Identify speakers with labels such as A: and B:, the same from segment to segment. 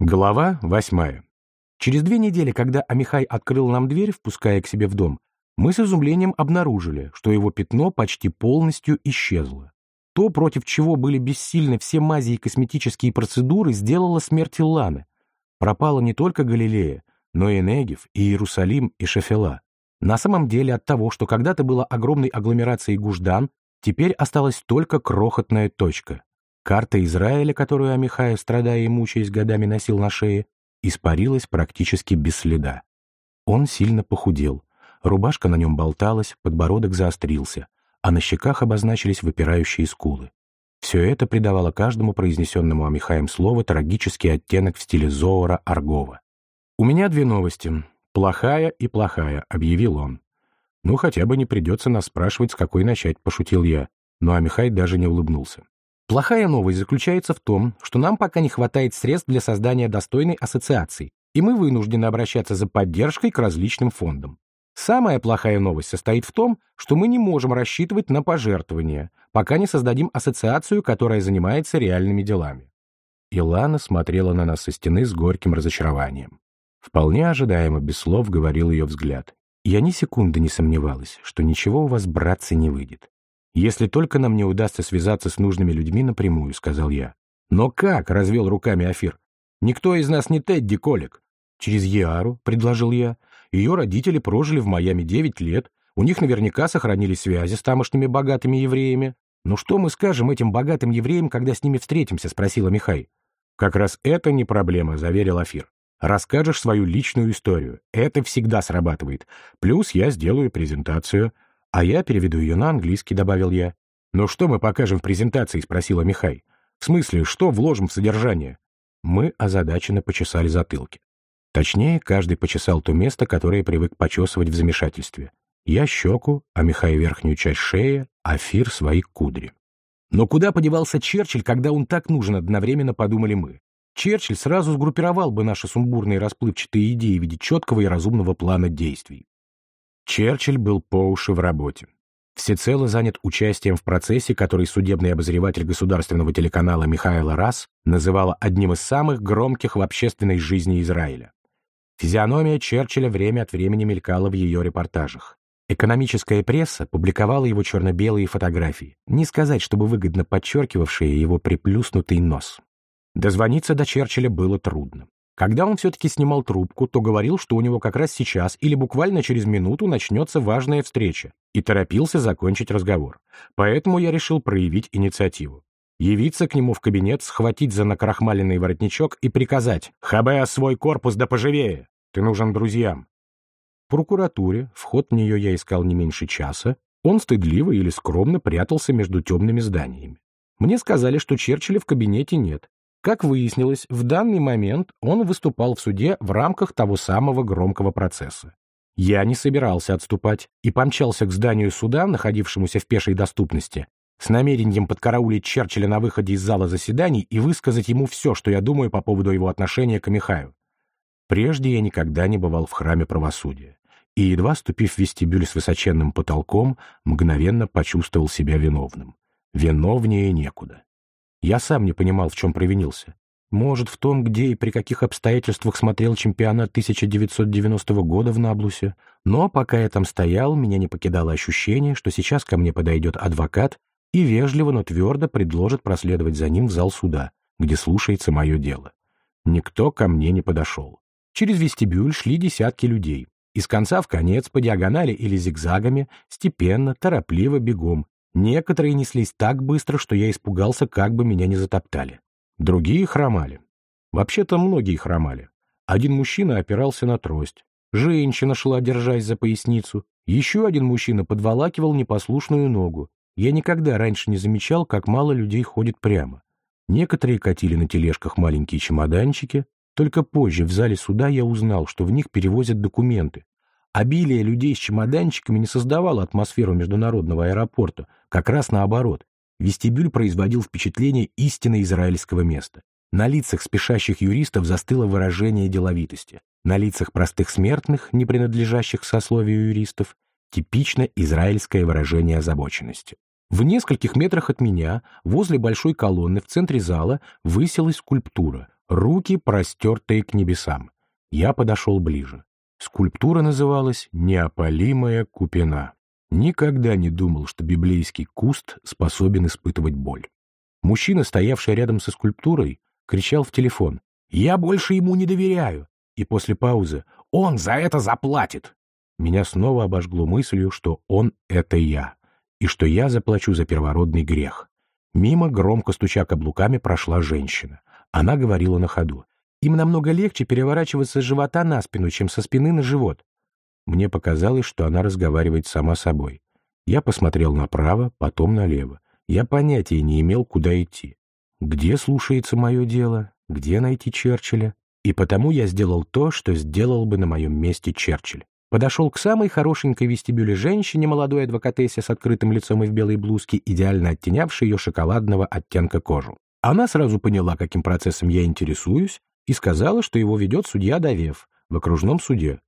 A: Глава восьмая. Через две недели, когда Амихай открыл нам дверь, впуская к себе в дом, мы с изумлением обнаружили, что его пятно почти полностью исчезло. То, против чего были бессильны все мази и косметические процедуры, сделало смерть Илланы. Пропала не только Галилея, но и Негев, и Иерусалим, и Шефела. На самом деле от того, что когда-то было огромной агломерацией Гуждан, теперь осталась только крохотная точка. Карта Израиля, которую Амихай, страдая и мучаясь годами, носил на шее, испарилась практически без следа. Он сильно похудел. Рубашка на нем болталась, подбородок заострился, а на щеках обозначились выпирающие скулы. Все это придавало каждому произнесенному Амихаем слову трагический оттенок в стиле Зоора Аргова. «У меня две новости. Плохая и плохая», — объявил он. «Ну, хотя бы не придется нас спрашивать, с какой начать», — пошутил я. Но Амихай даже не улыбнулся. Плохая новость заключается в том, что нам пока не хватает средств для создания достойной ассоциации, и мы вынуждены обращаться за поддержкой к различным фондам. Самая плохая новость состоит в том, что мы не можем рассчитывать на пожертвования, пока не создадим ассоциацию, которая занимается реальными делами. Илана смотрела на нас со стены с горьким разочарованием. Вполне ожидаемо, без слов, говорил ее взгляд. Я ни секунды не сомневалась, что ничего у вас, братцы, не выйдет. «Если только нам не удастся связаться с нужными людьми напрямую», — сказал я. «Но как?» — развел руками Афир. «Никто из нас не Тедди Колик». «Через Яру», — предложил я. «Ее родители прожили в Майами девять лет. У них наверняка сохранились связи с тамошними богатыми евреями». «Ну что мы скажем этим богатым евреям, когда с ними встретимся?» — спросила Михай. «Как раз это не проблема», — заверил Афир. «Расскажешь свою личную историю. Это всегда срабатывает. Плюс я сделаю презентацию. «А я переведу ее на английский», — добавил я. «Но что мы покажем в презентации?» — спросила Михай. «В смысле, что вложим в содержание?» Мы озадаченно почесали затылки. Точнее, каждый почесал то место, которое привык почесывать в замешательстве. Я щеку, а Михай верхнюю часть шеи, а Фир свои кудри. Но куда подевался Черчилль, когда он так нужен, одновременно подумали мы. Черчилль сразу сгруппировал бы наши сумбурные расплывчатые идеи в виде четкого и разумного плана действий. Черчилль был по уши в работе. Всецело занят участием в процессе, который судебный обозреватель государственного телеканала Михаила Расс называла одним из самых громких в общественной жизни Израиля. Физиономия Черчилля время от времени мелькала в ее репортажах. Экономическая пресса публиковала его черно-белые фотографии, не сказать, чтобы выгодно подчеркивавшие его приплюснутый нос. Дозвониться до Черчилля было трудно. Когда он все-таки снимал трубку, то говорил, что у него как раз сейчас или буквально через минуту начнется важная встреча, и торопился закончить разговор. Поэтому я решил проявить инициативу. Явиться к нему в кабинет, схватить за накрахмаленный воротничок и приказать «Хабеа свой корпус да поживее! Ты нужен друзьям!» В прокуратуре, вход в нее я искал не меньше часа, он стыдливо или скромно прятался между темными зданиями. Мне сказали, что Черчилля в кабинете нет, как выяснилось, в данный момент он выступал в суде в рамках того самого громкого процесса. Я не собирался отступать и помчался к зданию суда, находившемуся в пешей доступности, с намерением подкараулить Черчилля на выходе из зала заседаний и высказать ему все, что я думаю по поводу его отношения к Михаю. Прежде я никогда не бывал в храме правосудия, и, едва ступив в вестибюль с высоченным потолком, мгновенно почувствовал себя виновным. Виновнее некуда. Я сам не понимал, в чем провинился. Может, в том, где и при каких обстоятельствах смотрел чемпионат 1990 года в Наблусе. Но пока я там стоял, меня не покидало ощущение, что сейчас ко мне подойдет адвокат и вежливо, но твердо предложит проследовать за ним в зал суда, где слушается мое дело. Никто ко мне не подошел. Через вестибюль шли десятки людей. Из конца в конец, по диагонали или зигзагами, степенно, торопливо, бегом, Некоторые неслись так быстро, что я испугался, как бы меня не затоптали. Другие хромали. Вообще-то многие хромали. Один мужчина опирался на трость. Женщина шла, держась за поясницу. Еще один мужчина подволакивал непослушную ногу. Я никогда раньше не замечал, как мало людей ходит прямо. Некоторые катили на тележках маленькие чемоданчики. Только позже в зале суда я узнал, что в них перевозят документы, Обилие людей с чемоданчиками не создавало атмосферу международного аэропорта, как раз наоборот. Вестибюль производил впечатление истинно израильского места. На лицах спешащих юристов застыло выражение деловитости. На лицах простых смертных, не принадлежащих сословию юристов, типично израильское выражение озабоченности. В нескольких метрах от меня, возле большой колонны в центре зала, высилась скульптура, руки простертые к небесам. Я подошел ближе. Скульптура называлась «Неопалимая купина». Никогда не думал, что библейский куст способен испытывать боль. Мужчина, стоявший рядом со скульптурой, кричал в телефон «Я больше ему не доверяю!» И после паузы «Он за это заплатит!» Меня снова обожгло мыслью, что он — это я, и что я заплачу за первородный грех. Мимо, громко стуча каблуками, прошла женщина. Она говорила на ходу. «Им намного легче переворачиваться с живота на спину, чем со спины на живот». Мне показалось, что она разговаривает сама собой. Я посмотрел направо, потом налево. Я понятия не имел, куда идти. Где слушается мое дело? Где найти Черчилля? И потому я сделал то, что сделал бы на моем месте Черчилль. Подошел к самой хорошенькой вестибюле женщине, молодой адвокатессе с открытым лицом и в белой блузке, идеально оттенявшей ее шоколадного оттенка кожу. Она сразу поняла, каким процессом я интересуюсь, и сказала, что его ведет судья Давев в окружном суде.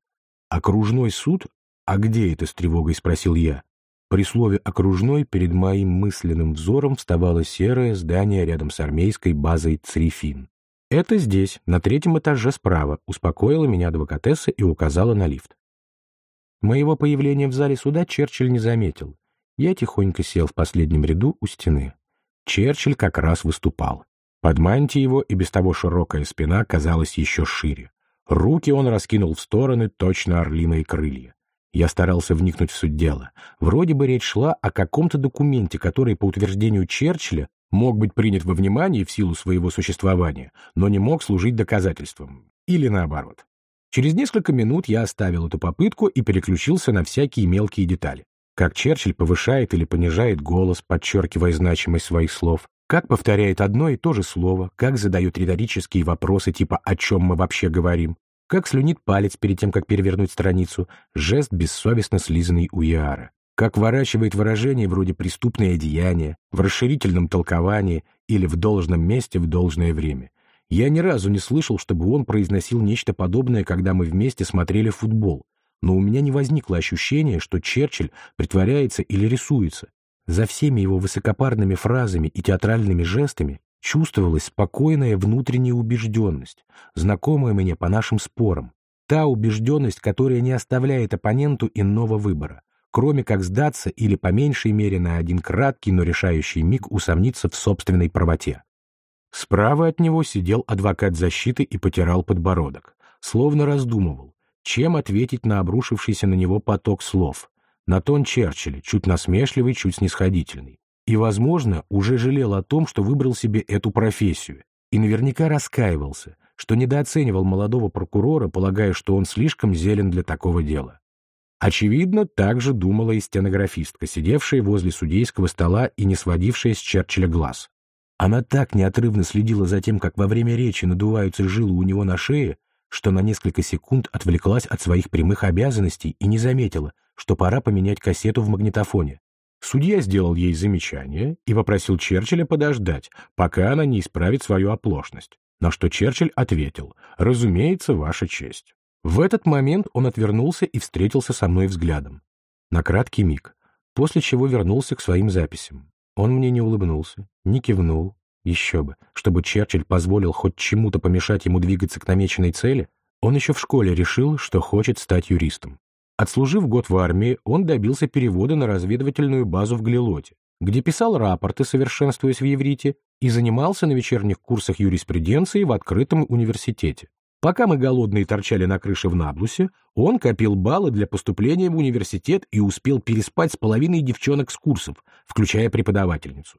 A: «Окружной суд? А где это?» — с тревогой спросил я. При слове «окружной» перед моим мысленным взором вставало серое здание рядом с армейской базой Црифин. «Это здесь, на третьем этаже справа», — успокоила меня адвокатесса и указала на лифт. Моего появления в зале суда Черчилль не заметил. Я тихонько сел в последнем ряду у стены. Черчилль как раз выступал. Под мантией его и без того широкая спина казалась еще шире. Руки он раскинул в стороны, точно орлиные крылья. Я старался вникнуть в суть дела. Вроде бы речь шла о каком-то документе, который, по утверждению Черчилля, мог быть принят во внимание в силу своего существования, но не мог служить доказательством. Или наоборот. Через несколько минут я оставил эту попытку и переключился на всякие мелкие детали. Как Черчилль повышает или понижает голос, подчеркивая значимость своих слов, как повторяет одно и то же слово, как задает риторические вопросы типа «о чем мы вообще говорим», как слюнит палец перед тем, как перевернуть страницу, жест бессовестно слизанный у Яара, как ворачивает выражение вроде «преступное деяние», в расширительном толковании или в должном месте в должное время. Я ни разу не слышал, чтобы он произносил нечто подобное, когда мы вместе смотрели футбол, но у меня не возникло ощущения, что Черчилль притворяется или рисуется. За всеми его высокопарными фразами и театральными жестами чувствовалась спокойная внутренняя убежденность, знакомая мне по нашим спорам. Та убежденность, которая не оставляет оппоненту иного выбора, кроме как сдаться или по меньшей мере на один краткий, но решающий миг усомниться в собственной правоте. Справа от него сидел адвокат защиты и потирал подбородок, словно раздумывал, чем ответить на обрушившийся на него поток слов, на тон Черчилля, чуть насмешливый, чуть снисходительный и, возможно, уже жалел о том, что выбрал себе эту профессию, и наверняка раскаивался, что недооценивал молодого прокурора, полагая, что он слишком зелен для такого дела. Очевидно, так же думала и стенографистка, сидевшая возле судейского стола и не сводившая с Черчилля глаз. Она так неотрывно следила за тем, как во время речи надуваются жилы у него на шее, что на несколько секунд отвлеклась от своих прямых обязанностей и не заметила, что пора поменять кассету в магнитофоне. Судья сделал ей замечание и попросил Черчилля подождать, пока она не исправит свою оплошность. На что Черчилль ответил «Разумеется, Ваша честь». В этот момент он отвернулся и встретился со мной взглядом. На краткий миг, после чего вернулся к своим записям. Он мне не улыбнулся, не кивнул, еще бы, чтобы Черчилль позволил хоть чему-то помешать ему двигаться к намеченной цели, он еще в школе решил, что хочет стать юристом. Отслужив год в армии, он добился перевода на разведывательную базу в Глилоте, где писал рапорты, совершенствуясь в еврите, и занимался на вечерних курсах юриспруденции в открытом университете. Пока мы голодные торчали на крыше в Наблусе, он копил баллы для поступления в университет и успел переспать с половиной девчонок с курсов, включая преподавательницу.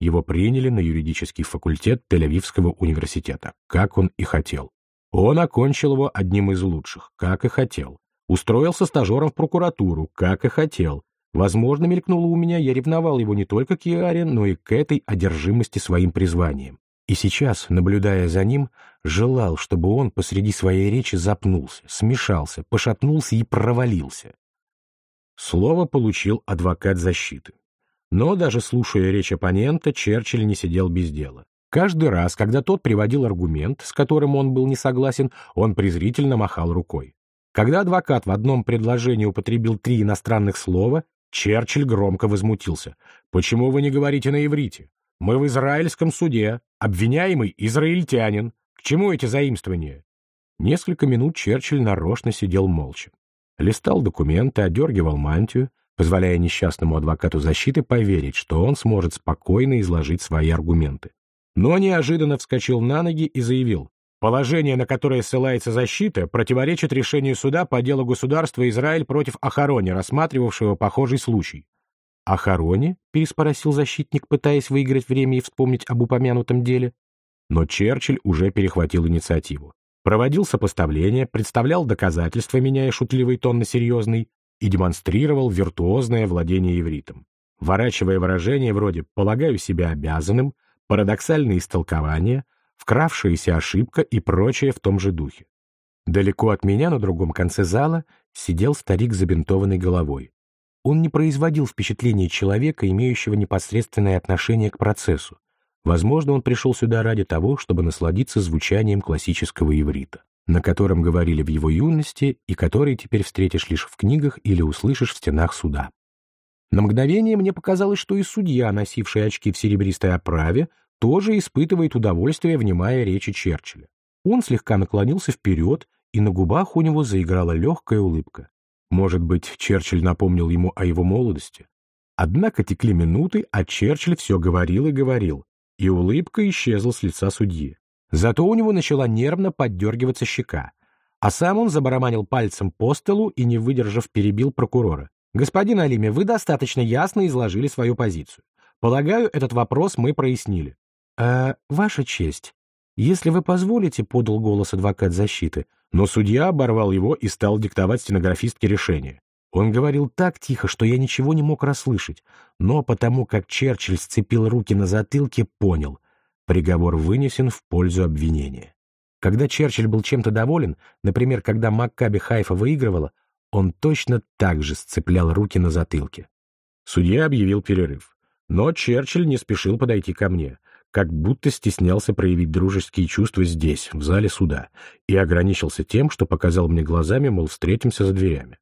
A: Его приняли на юридический факультет Тель-Авивского университета, как он и хотел. Он окончил его одним из лучших, как и хотел. Устроился стажером в прокуратуру, как и хотел. Возможно, мелькнуло у меня, я ревновал его не только к Яре, но и к этой одержимости своим призванием. И сейчас, наблюдая за ним, желал, чтобы он посреди своей речи запнулся, смешался, пошатнулся и провалился. Слово получил адвокат защиты. Но даже слушая речь оппонента, Черчилль не сидел без дела. Каждый раз, когда тот приводил аргумент, с которым он был не согласен, он презрительно махал рукой. Когда адвокат в одном предложении употребил три иностранных слова, Черчилль громко возмутился. «Почему вы не говорите на иврите? Мы в израильском суде, обвиняемый израильтянин. К чему эти заимствования?» Несколько минут Черчилль нарочно сидел молча. Листал документы, одергивал мантию, позволяя несчастному адвокату защиты поверить, что он сможет спокойно изложить свои аргументы. Но неожиданно вскочил на ноги и заявил, Положение, на которое ссылается защита, противоречит решению суда по делу государства Израиль против Ахарони, рассматривавшего похожий случай. «Ахарони?» — переспросил защитник, пытаясь выиграть время и вспомнить об упомянутом деле. Но Черчилль уже перехватил инициативу. Проводил сопоставление, представлял доказательства, меняя шутливый тон на серьезный, и демонстрировал виртуозное владение ивритом. Ворачивая выражения вроде «полагаю себя обязанным», парадоксальные истолкования, вкравшаяся ошибка и прочее в том же духе. Далеко от меня, на другом конце зала, сидел старик с забинтованной головой. Он не производил впечатления человека, имеющего непосредственное отношение к процессу. Возможно, он пришел сюда ради того, чтобы насладиться звучанием классического иврита, на котором говорили в его юности и который теперь встретишь лишь в книгах или услышишь в стенах суда. На мгновение мне показалось, что и судья, носивший очки в серебристой оправе, тоже испытывает удовольствие, внимая речи Черчилля. Он слегка наклонился вперед, и на губах у него заиграла легкая улыбка. Может быть, Черчилль напомнил ему о его молодости? Однако текли минуты, а Черчилль все говорил и говорил, и улыбка исчезла с лица судьи. Зато у него начала нервно поддергиваться щека, а сам он забарабанил пальцем по столу и, не выдержав, перебил прокурора. «Господин Алиме, вы достаточно ясно изложили свою позицию. Полагаю, этот вопрос мы прояснили. «А, ваша честь, если вы позволите», — подал голос адвокат защиты, но судья оборвал его и стал диктовать стенографистке решение. Он говорил так тихо, что я ничего не мог расслышать, но потому как Черчилль сцепил руки на затылке, понял — приговор вынесен в пользу обвинения. Когда Черчилль был чем-то доволен, например, когда Маккаби Хайфа выигрывала, он точно так же сцеплял руки на затылке. Судья объявил перерыв. Но Черчилль не спешил подойти ко мне как будто стеснялся проявить дружеские чувства здесь, в зале суда, и ограничился тем, что показал мне глазами, мол, встретимся за дверями.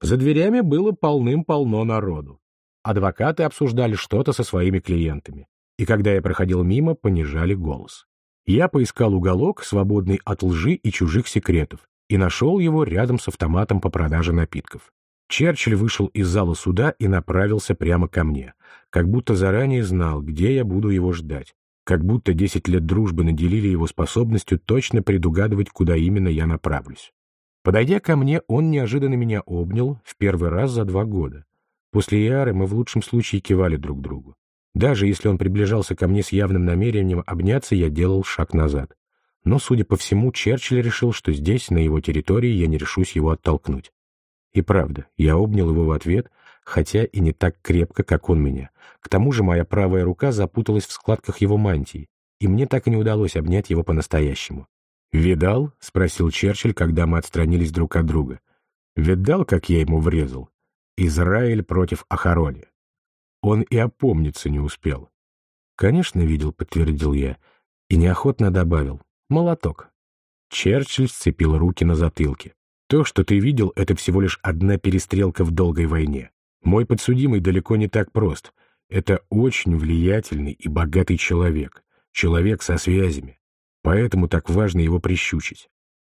A: За дверями было полным-полно народу. Адвокаты обсуждали что-то со своими клиентами, и когда я проходил мимо, понижали голос. Я поискал уголок, свободный от лжи и чужих секретов, и нашел его рядом с автоматом по продаже напитков. Черчилль вышел из зала суда и направился прямо ко мне, как будто заранее знал, где я буду его ждать, как будто десять лет дружбы наделили его способностью точно предугадывать, куда именно я направлюсь. Подойдя ко мне, он неожиданно меня обнял в первый раз за два года. После Иары мы в лучшем случае кивали друг другу. Даже если он приближался ко мне с явным намерением обняться, я делал шаг назад. Но, судя по всему, Черчилль решил, что здесь, на его территории, я не решусь его оттолкнуть. И правда, я обнял его в ответ, хотя и не так крепко, как он меня. К тому же моя правая рука запуталась в складках его мантии, и мне так и не удалось обнять его по-настоящему. «Видал?» — спросил Черчилль, когда мы отстранились друг от друга. «Видал, как я ему врезал? Израиль против Ахарони». Он и опомниться не успел. «Конечно, видел», — подтвердил я, и неохотно добавил. «Молоток». Черчилль сцепил руки на затылке. «То, что ты видел, это всего лишь одна перестрелка в долгой войне. Мой подсудимый далеко не так прост. Это очень влиятельный и богатый человек. Человек со связями. Поэтому так важно его прищучить.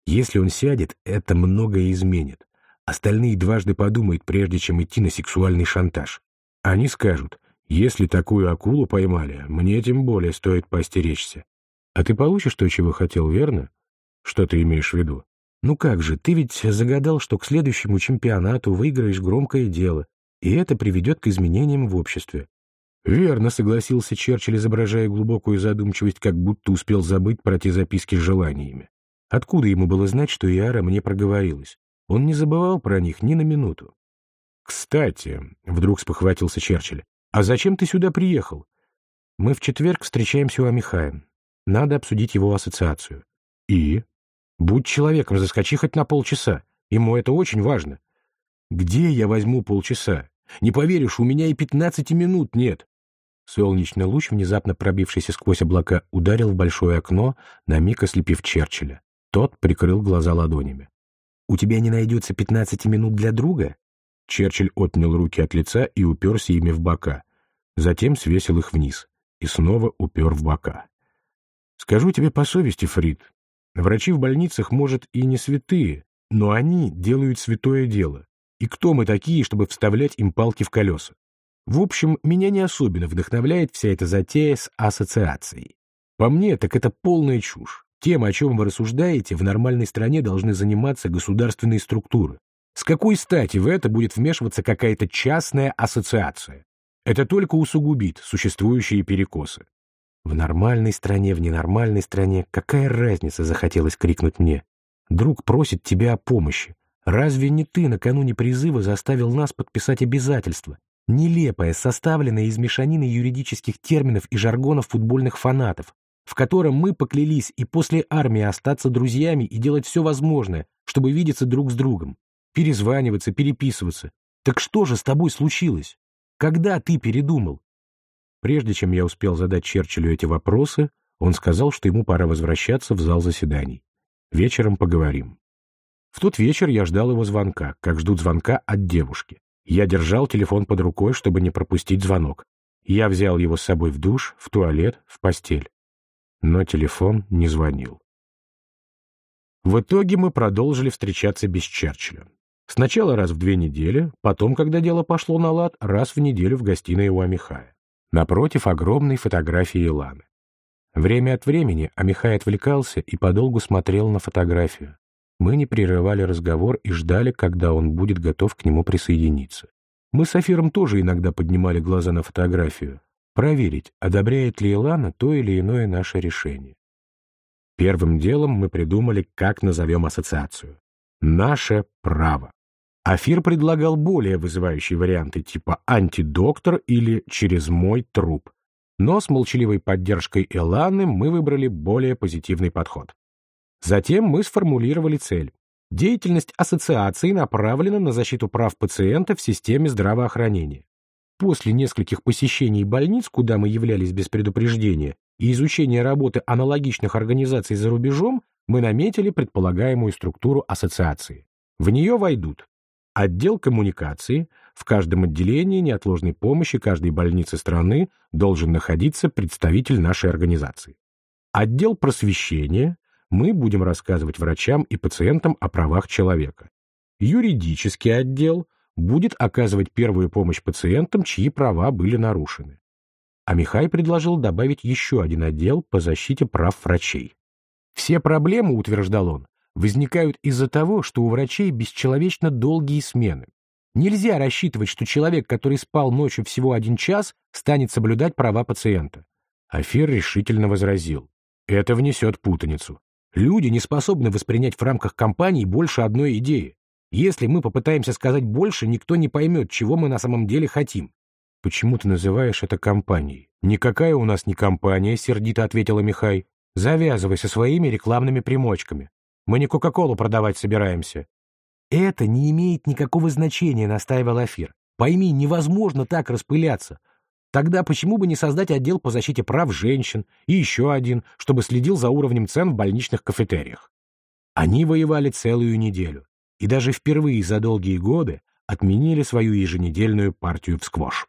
A: Если он сядет, это многое изменит. Остальные дважды подумают, прежде чем идти на сексуальный шантаж. Они скажут, если такую акулу поймали, мне тем более стоит поостеречься. А ты получишь то, чего хотел, верно? Что ты имеешь в виду? Ну как же, ты ведь загадал, что к следующему чемпионату выиграешь громкое дело, и это приведет к изменениям в обществе. Верно, согласился Черчилль, изображая глубокую задумчивость, как будто успел забыть про те записки с желаниями. Откуда ему было знать, что Иара мне проговорилась? Он не забывал про них ни на минуту. «Кстати», — вдруг спохватился Черчилль, — «а зачем ты сюда приехал?» «Мы в четверг встречаемся у Амихая. Надо обсудить его ассоциацию». «И?» «Будь человеком, заскочи хоть на полчаса. Ему это очень важно». «Где я возьму полчаса? Не поверишь, у меня и пятнадцати минут нет. Солнечный луч, внезапно пробившийся сквозь облака, ударил в большое окно, на миг ослепив Черчилля. Тот прикрыл глаза ладонями. «У тебя не найдется пятнадцати минут для друга?» Черчилль отнял руки от лица и уперся ими в бока. Затем свесил их вниз и снова упер в бока. «Скажу тебе по совести, Фрид, Врачи в больницах, может, и не святые, но они делают святое дело. И кто мы такие, чтобы вставлять им палки в колеса? В общем, меня не особенно вдохновляет вся эта затея с ассоциацией. По мне, так это полная чушь. Тем, о чем вы рассуждаете, в нормальной стране должны заниматься государственные структуры. С какой стати в это будет вмешиваться какая-то частная ассоциация? Это только усугубит существующие перекосы. В нормальной стране, в ненормальной стране, какая разница, захотелось крикнуть мне. Друг просит тебя о помощи. Разве не ты накануне призыва заставил нас подписать обязательства? Нелепое, составленное из мешанины юридических терминов и жаргонов футбольных фанатов, в котором мы поклялись и после армии остаться друзьями и делать все возможное, чтобы видеться друг с другом, перезваниваться, переписываться. Так что же с тобой случилось? Когда ты передумал? Прежде чем я успел задать Черчиллю эти вопросы, он сказал, что ему пора возвращаться в зал заседаний. Вечером поговорим. В тот вечер я ждал его звонка, как ждут звонка от девушки. Я держал телефон под рукой, чтобы не пропустить звонок. Я взял его с собой в душ, в туалет, в постель но телефон не звонил. В итоге мы продолжили встречаться без Черчилля. Сначала раз в две недели, потом, когда дело пошло на лад, раз в неделю в гостиной у Амихая. Напротив огромной фотографии Иланы. Время от времени Амихай отвлекался и подолгу смотрел на фотографию. Мы не прерывали разговор и ждали, когда он будет готов к нему присоединиться. Мы с Афиром тоже иногда поднимали глаза на фотографию, проверить, одобряет ли Илана то или иное наше решение. Первым делом мы придумали, как назовем ассоциацию. Наше право. Афир предлагал более вызывающие варианты типа «антидоктор» или «через мой труп». Но с молчаливой поддержкой Эланы мы выбрали более позитивный подход. Затем мы сформулировали цель. Деятельность ассоциации направлена на защиту прав пациента в системе здравоохранения. После нескольких посещений больниц, куда мы являлись без предупреждения, и изучения работы аналогичных организаций за рубежом, мы наметили предполагаемую структуру ассоциации. В нее войдут отдел коммуникации, в каждом отделении неотложной помощи каждой больницы страны должен находиться представитель нашей организации. Отдел просвещения, мы будем рассказывать врачам и пациентам о правах человека. Юридический отдел – будет оказывать первую помощь пациентам, чьи права были нарушены. А Михай предложил добавить еще один отдел по защите прав врачей. Все проблемы, утверждал он, возникают из-за того, что у врачей бесчеловечно долгие смены. Нельзя рассчитывать, что человек, который спал ночью всего один час, станет соблюдать права пациента. Афир решительно возразил. Это внесет путаницу. Люди не способны воспринять в рамках компании больше одной идеи. Если мы попытаемся сказать больше, никто не поймет, чего мы на самом деле хотим. Почему ты называешь это компанией? Никакая у нас не компания, сердито ответила Михай. Завязывай со своими рекламными примочками. Мы не Кока-Колу продавать собираемся. Это не имеет никакого значения, настаивал Афир. Пойми, невозможно так распыляться. Тогда почему бы не создать отдел по защите прав женщин и еще один, чтобы следил за уровнем цен в больничных кафетериях? Они воевали целую неделю и даже впервые за долгие годы отменили свою еженедельную партию в сквош.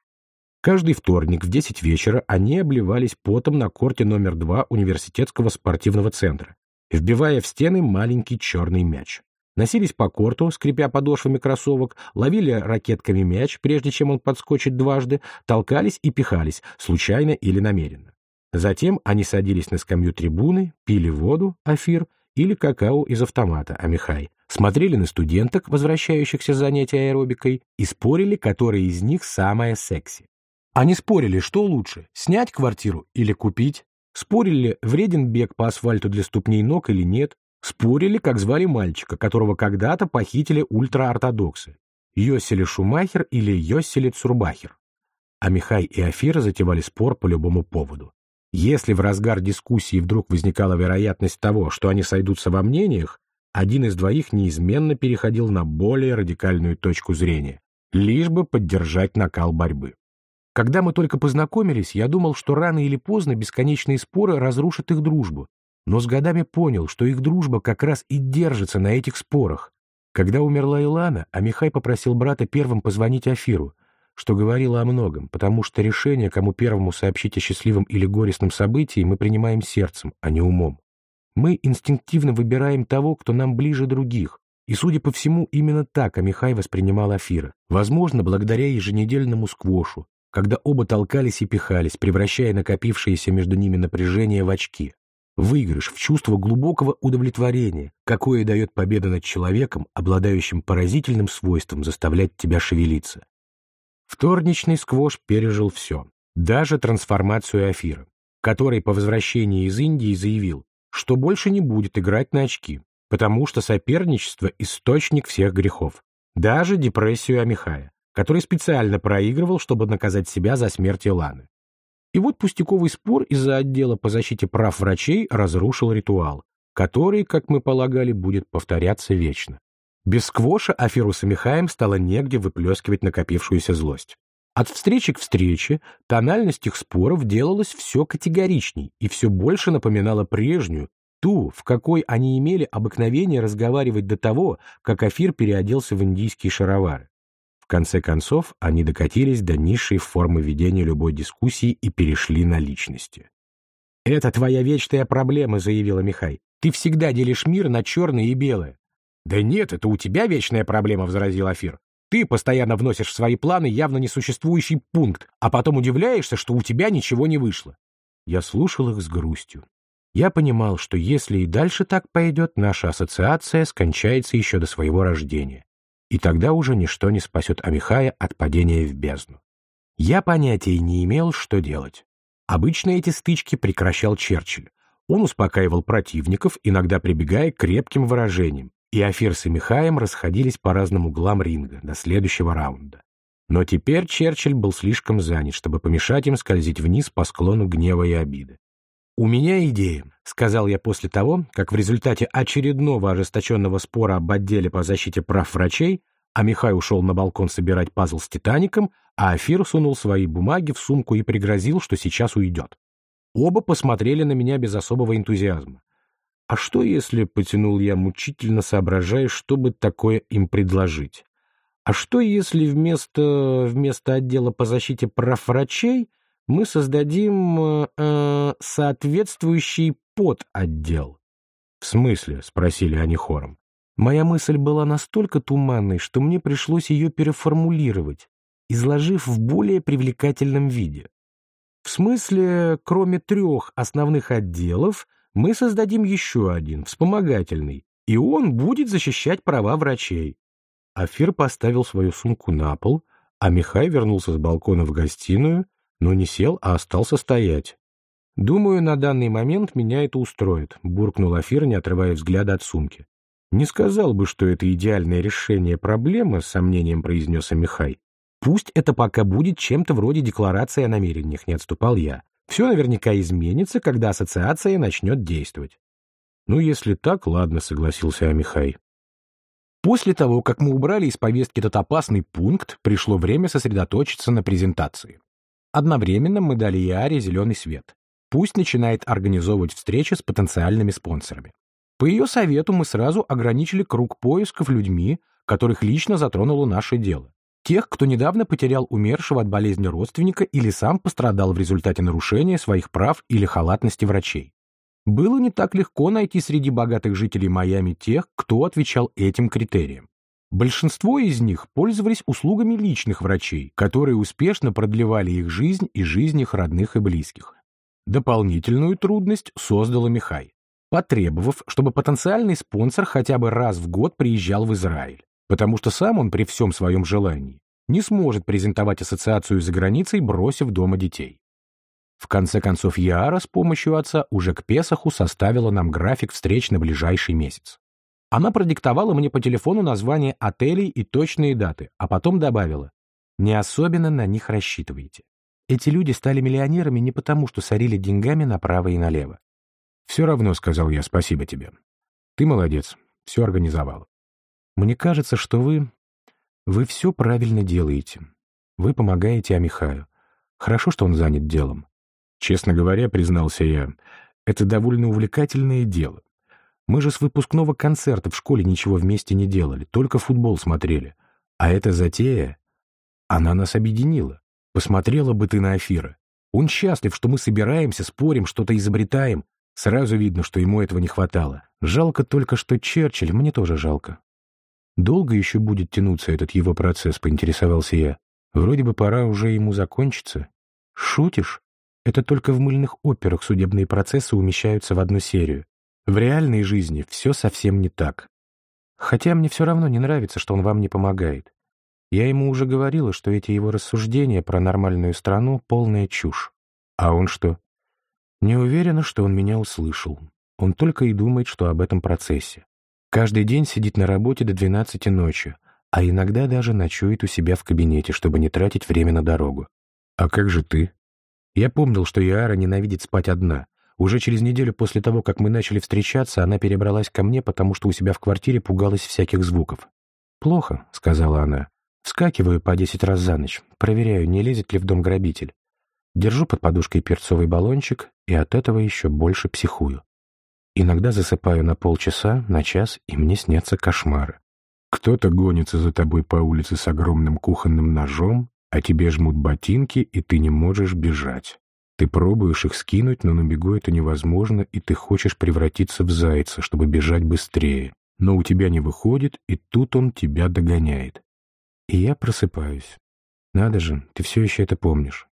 A: Каждый вторник в 10 вечера они обливались потом на корте номер 2 университетского спортивного центра, вбивая в стены маленький черный мяч. Носились по корту, скрипя подошвами кроссовок, ловили ракетками мяч, прежде чем он подскочит дважды, толкались и пихались, случайно или намеренно. Затем они садились на скамью трибуны, пили воду, афир, или какао из автомата, амихай, смотрели на студенток, возвращающихся с занятия аэробикой, и спорили, которая из них самая секси. Они спорили, что лучше, снять квартиру или купить, спорили, вреден бег по асфальту для ступней ног или нет, спорили, как звали мальчика, которого когда-то похитили ультраортодоксы, Йоселе Шумахер или Йоселе Цурбахер. А Михай и Афира затевали спор по любому поводу. Если в разгар дискуссии вдруг возникала вероятность того, что они сойдутся во мнениях, один из двоих неизменно переходил на более радикальную точку зрения, лишь бы поддержать накал борьбы. Когда мы только познакомились, я думал, что рано или поздно бесконечные споры разрушат их дружбу, но с годами понял, что их дружба как раз и держится на этих спорах. Когда умерла Илана, Амихай попросил брата первым позвонить Афиру, что говорило о многом, потому что решение, кому первому сообщить о счастливом или горестном событии, мы принимаем сердцем, а не умом. Мы инстинктивно выбираем того, кто нам ближе других. И, судя по всему, именно так Амихай воспринимал Афира. Возможно, благодаря еженедельному сквошу, когда оба толкались и пихались, превращая накопившееся между ними напряжение в очки. Выигрыш в чувство глубокого удовлетворения, какое дает победа над человеком, обладающим поразительным свойством заставлять тебя шевелиться. Вторничный сквош пережил все, даже трансформацию Афира, который по возвращении из Индии заявил, что больше не будет играть на очки, потому что соперничество – источник всех грехов, даже депрессию Амихая, который специально проигрывал, чтобы наказать себя за смерть Иланы. И вот пустяковый спор из-за отдела по защите прав врачей разрушил ритуал, который, как мы полагали, будет повторяться вечно. Без сквоша Афиру с стало негде выплескивать накопившуюся злость. От встречи к встрече тональность их споров делалась все категоричней и все больше напоминала прежнюю, ту, в какой они имели обыкновение разговаривать до того, как Афир переоделся в индийские шаровары. В конце концов, они докатились до низшей формы ведения любой дискуссии и перешли на личности. «Это твоя вечная проблема», — заявила Михай. «Ты всегда делишь мир на черное и белое». «Да нет, это у тебя вечная проблема», — возразил Афир. «Ты постоянно вносишь в свои планы явно несуществующий пункт, а потом удивляешься, что у тебя ничего не вышло». Я слушал их с грустью. Я понимал, что если и дальше так пойдет, наша ассоциация скончается еще до своего рождения и тогда уже ничто не спасет Амихая от падения в бездну. Я понятия не имел, что делать. Обычно эти стычки прекращал Черчилль. Он успокаивал противников, иногда прибегая к крепким выражениям, и Афир с Михаем расходились по разным углам ринга до следующего раунда. Но теперь Черчилль был слишком занят, чтобы помешать им скользить вниз по склону гнева и обиды. «У меня идея», — сказал я после того, как в результате очередного ожесточенного спора об отделе по защите прав врачей а Михай ушел на балкон собирать пазл с «Титаником», а Афир сунул свои бумаги в сумку и пригрозил, что сейчас уйдет. Оба посмотрели на меня без особого энтузиазма. А что если, потянул я, мучительно соображая, что бы такое им предложить? А что если вместо, вместо отдела по защите прав врачей мы создадим э, э, соответствующий подотдел. «В смысле?» — спросили они хором. Моя мысль была настолько туманной, что мне пришлось ее переформулировать, изложив в более привлекательном виде. В смысле, кроме трех основных отделов, мы создадим еще один, вспомогательный, и он будет защищать права врачей. Афир поставил свою сумку на пол, а Михай вернулся с балкона в гостиную но не сел, а остался стоять. «Думаю, на данный момент меня это устроит», — буркнул Афир, не отрывая взгляда от сумки. «Не сказал бы, что это идеальное решение проблемы», — с сомнением произнес Амихай. «Пусть это пока будет чем-то вроде декларации о намерениях», — не отступал я. «Все наверняка изменится, когда ассоциация начнет действовать». «Ну, если так, ладно», — согласился Амихай. После того, как мы убрали из повестки этот опасный пункт, пришло время сосредоточиться на презентации. Одновременно мы дали Яре зеленый свет. Пусть начинает организовывать встречи с потенциальными спонсорами. По ее совету мы сразу ограничили круг поисков людьми, которых лично затронуло наше дело. Тех, кто недавно потерял умершего от болезни родственника или сам пострадал в результате нарушения своих прав или халатности врачей. Было не так легко найти среди богатых жителей Майами тех, кто отвечал этим критериям. Большинство из них пользовались услугами личных врачей, которые успешно продлевали их жизнь и жизнь их родных и близких. Дополнительную трудность создала Михай, потребовав, чтобы потенциальный спонсор хотя бы раз в год приезжал в Израиль, потому что сам он при всем своем желании не сможет презентовать ассоциацию за границей, бросив дома детей. В конце концов, Яра с помощью отца уже к Песаху составила нам график встреч на ближайший месяц. Она продиктовала мне по телефону название отелей и точные даты, а потом добавила, «Не особенно на них рассчитывайте. Эти люди стали миллионерами не потому, что сорили деньгами направо и налево. «Все равно», — сказал я, — «спасибо тебе. Ты молодец, все организовал. Мне кажется, что вы... Вы все правильно делаете. Вы помогаете Амихаю. Хорошо, что он занят делом. Честно говоря, признался я, это довольно увлекательное дело. Мы же с выпускного концерта в школе ничего вместе не делали, только футбол смотрели. А эта затея, она нас объединила. Посмотрела бы ты на Афира. Он счастлив, что мы собираемся, спорим, что-то изобретаем. Сразу видно, что ему этого не хватало. Жалко только, что Черчилль, мне тоже жалко. Долго еще будет тянуться этот его процесс, поинтересовался я. Вроде бы пора уже ему закончиться. Шутишь? Это только в мыльных операх судебные процессы умещаются в одну серию. В реальной жизни все совсем не так. Хотя мне все равно не нравится, что он вам не помогает. Я ему уже говорила, что эти его рассуждения про нормальную страну — полная чушь. А он что? Не уверена, что он меня услышал. Он только и думает, что об этом процессе. Каждый день сидит на работе до 12 ночи, а иногда даже ночует у себя в кабинете, чтобы не тратить время на дорогу. А как же ты? Я помнил, что Яара ненавидит спать одна. Уже через неделю после того, как мы начали встречаться, она перебралась ко мне, потому что у себя в квартире пугалась всяких звуков. «Плохо», — сказала она. «Вскакиваю по десять раз за ночь, проверяю, не лезет ли в дом грабитель. Держу под подушкой перцовый баллончик и от этого еще больше психую. Иногда засыпаю на полчаса, на час, и мне снятся кошмары. Кто-то гонится за тобой по улице с огромным кухонным ножом, а тебе жмут ботинки, и ты не можешь бежать. Ты пробуешь их скинуть, но на бегу это невозможно, и ты хочешь превратиться в зайца, чтобы бежать быстрее. Но у тебя не выходит, и тут он тебя догоняет. И я просыпаюсь. Надо же, ты все еще это помнишь.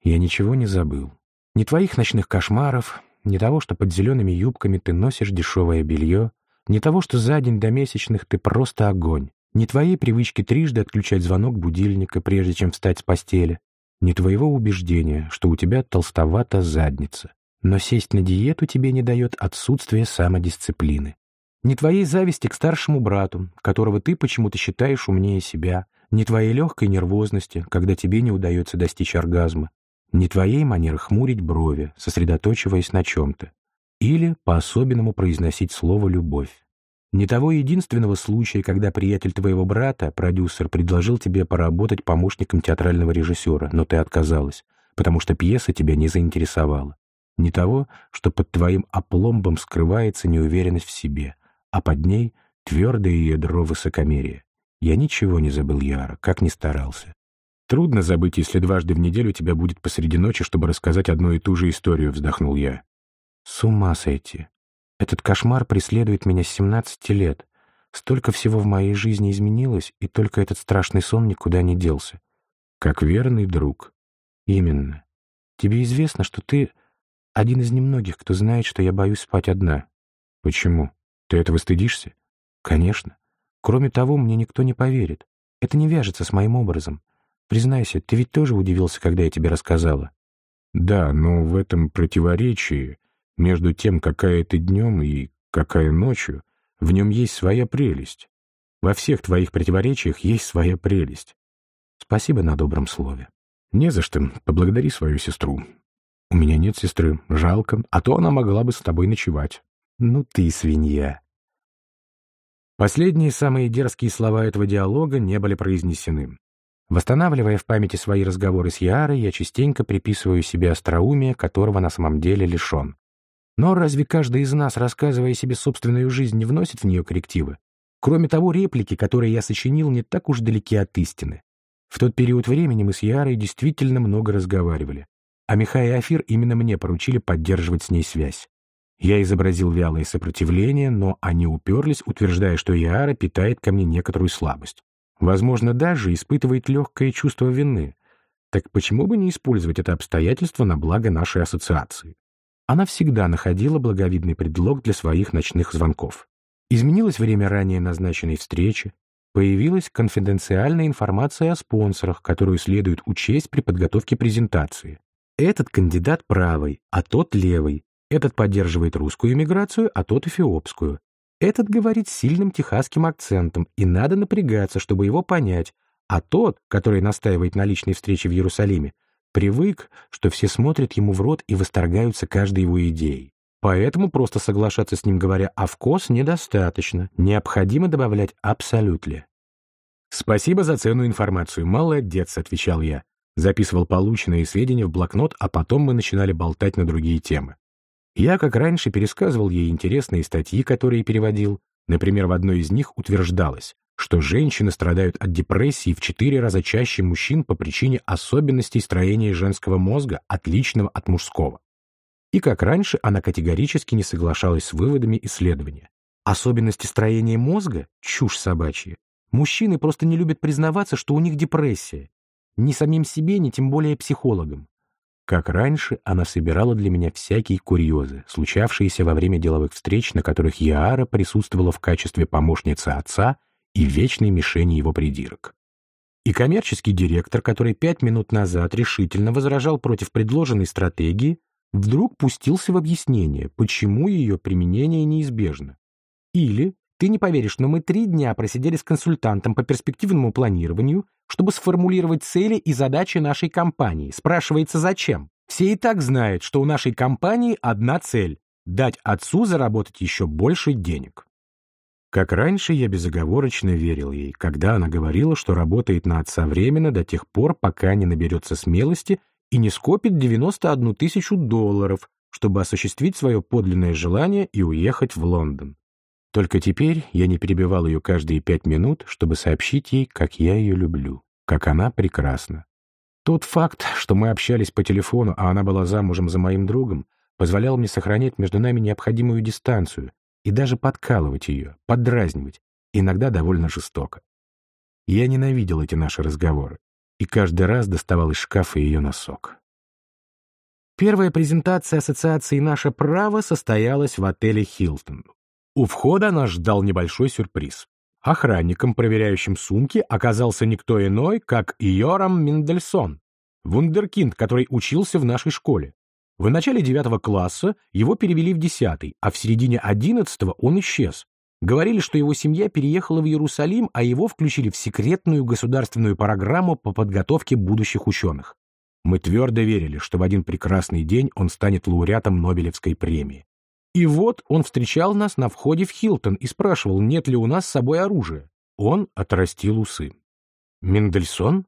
A: Я ничего не забыл. Ни твоих ночных кошмаров, ни того, что под зелеными юбками ты носишь дешевое белье, ни того, что за день до месячных ты просто огонь, ни твоей привычки трижды отключать звонок будильника, прежде чем встать с постели, ни твоего убеждения, что у тебя толстовата задница, но сесть на диету тебе не дает отсутствие самодисциплины. Ни твоей зависти к старшему брату, которого ты почему-то считаешь умнее себя, ни твоей легкой нервозности, когда тебе не удается достичь оргазма, не твоей манеры хмурить брови, сосредоточиваясь на чем-то. Или по-особенному произносить слово «любовь». Не того единственного случая, когда приятель твоего брата, продюсер, предложил тебе поработать помощником театрального режиссера, но ты отказалась, потому что пьеса тебя не заинтересовала. Не того, что под твоим опломбом скрывается неуверенность в себе, а под ней твердое ядро высокомерия. Я ничего не забыл, Яра, как ни старался. «Трудно забыть, если дважды в неделю тебя будет посреди ночи, чтобы рассказать одну и ту же историю», — вздохнул я. «С ума сойти. Этот кошмар преследует меня с 17 лет. Столько всего в моей жизни изменилось, и только этот страшный сон никуда не делся. Как верный друг. Именно. Тебе известно, что ты один из немногих, кто знает, что я боюсь спать одна. Почему? Ты этого стыдишься? Конечно. Кроме того, мне никто не поверит. Это не вяжется с моим образом. Признайся, ты ведь тоже удивился, когда я тебе рассказала. Да, но в этом противоречии между тем, какая ты днем и какая ночью, в нем есть своя прелесть. Во всех твоих противоречиях есть своя прелесть. Спасибо на добром слове. Не за что, поблагодари свою сестру. У меня нет сестры, жалко, а то она могла бы с тобой ночевать. Ну ты свинья. Последние самые дерзкие слова этого диалога не были произнесены. Восстанавливая в памяти свои разговоры с Ярой, я частенько приписываю себе остроумие, которого на самом деле лишен. Но разве каждый из нас, рассказывая себе собственную жизнь, не вносит в нее коррективы? Кроме того, реплики, которые я сочинил, не так уж далеки от истины. В тот период времени мы с Ярой действительно много разговаривали. А Михай и Афир именно мне поручили поддерживать с ней связь. Я изобразил вялое сопротивление, но они уперлись, утверждая, что Яра питает ко мне некоторую слабость. Возможно, даже испытывает легкое чувство вины. Так почему бы не использовать это обстоятельство на благо нашей ассоциации? Она всегда находила благовидный предлог для своих ночных звонков. Изменилось время ранее назначенной встречи, появилась конфиденциальная информация о спонсорах, которую следует учесть при подготовке презентации. Этот кандидат правый, а тот левый. Этот поддерживает русскую иммиграцию, а тот эфиопскую. Этот говорит с сильным техасским акцентом, и надо напрягаться, чтобы его понять, а тот, который настаивает на личной встрече в Иерусалиме, привык, что все смотрят ему в рот и восторгаются каждой его идеей. Поэтому просто соглашаться с ним, говоря «а вкус» недостаточно, необходимо добавлять «абсолютно». «Спасибо за ценную информацию, молодец», — отвечал я. Записывал полученные сведения в блокнот, а потом мы начинали болтать на другие темы. Я, как раньше, пересказывал ей интересные статьи, которые переводил. Например, в одной из них утверждалось, что женщины страдают от депрессии в четыре раза чаще мужчин по причине особенностей строения женского мозга, отличного от мужского. И как раньше, она категорически не соглашалась с выводами исследования. Особенности строения мозга — чушь собачья. Мужчины просто не любят признаваться, что у них депрессия. Ни самим себе, ни тем более психологам. Как раньше, она собирала для меня всякие курьезы, случавшиеся во время деловых встреч, на которых Яара присутствовала в качестве помощницы отца и вечной мишени его придирок. И коммерческий директор, который пять минут назад решительно возражал против предложенной стратегии, вдруг пустился в объяснение, почему ее применение неизбежно. Или, ты не поверишь, но мы три дня просидели с консультантом по перспективному планированию, чтобы сформулировать цели и задачи нашей компании. Спрашивается, зачем? Все и так знают, что у нашей компании одна цель — дать отцу заработать еще больше денег. Как раньше, я безоговорочно верил ей, когда она говорила, что работает на отца временно до тех пор, пока не наберется смелости и не скопит 91 тысячу долларов, чтобы осуществить свое подлинное желание и уехать в Лондон. Только теперь я не перебивал ее каждые пять минут, чтобы сообщить ей, как я ее люблю, как она прекрасна. Тот факт, что мы общались по телефону, а она была замужем за моим другом, позволял мне сохранять между нами необходимую дистанцию и даже подкалывать ее, поддразнивать, иногда довольно жестоко. Я ненавидел эти наши разговоры и каждый раз доставал из шкафа ее носок. Первая презентация ассоциации «Наше право» состоялась в отеле «Хилтон». У входа нас ждал небольшой сюрприз. Охранником, проверяющим сумки, оказался никто иной, как Йорам Мендельсон, вундеркинд, который учился в нашей школе. В начале девятого класса его перевели в десятый, а в середине одиннадцатого он исчез. Говорили, что его семья переехала в Иерусалим, а его включили в секретную государственную программу по подготовке будущих ученых. Мы твердо верили, что в один прекрасный день он станет лауреатом Нобелевской премии. И вот он встречал нас на входе в Хилтон и спрашивал, нет ли у нас с собой оружия. Он отрастил усы. «Мендельсон?»